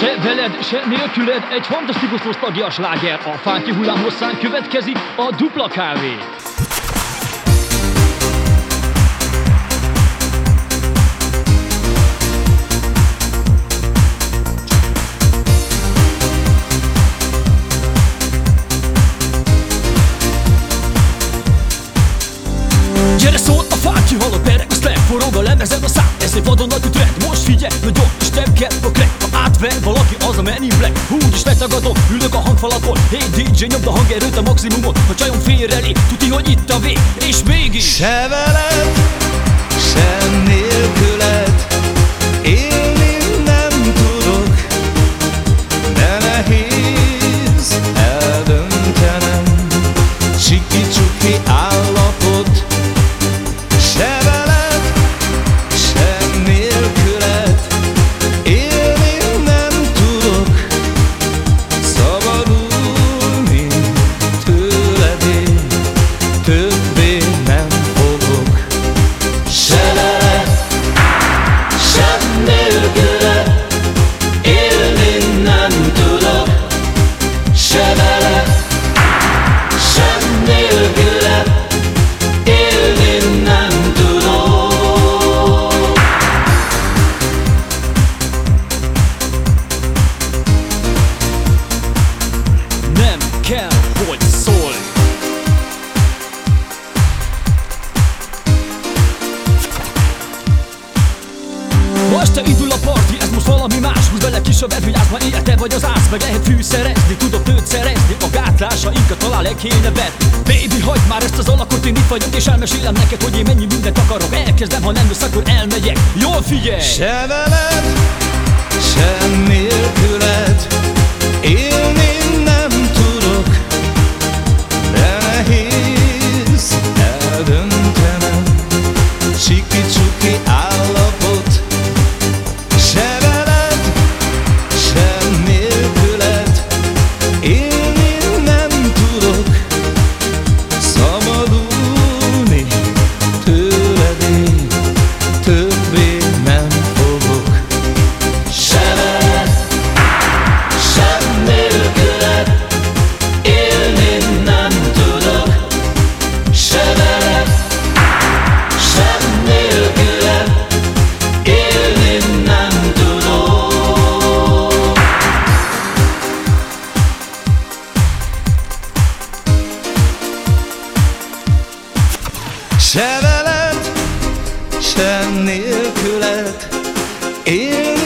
Se veled, se nélküled egy fantasztikus nosztalgia sláger. A fánki hullám hosszán következik a dupla kávé. Gyere szól a fáki halott pereg, azt leforog a lemezem a szám a Men in Black Úgy is letagadom, ülök a hangfalakon. Hey DJ, nyomd a hangerőt a maximumot. Ha csajom félrelé, tuti, hogy itt a vég. És mégis Se veled, hogy szólj Ma este indul a parti, ez most valami más. Húzd bele kis a vigyázz, ma élete vagy az ász Meg lehet fűszerezni, tudok nőt szerezni A gátlásainkat talán le kéne vetni. Baby, hagyd már ezt az alakot, én itt vagyok És elmesélem neked, hogy én mennyi mindent akarok. Elkezdem, ha nem jössz, akkor elmegyek. Jól figyelj! Se veled, se nélküled Se veled, se nélküled Élni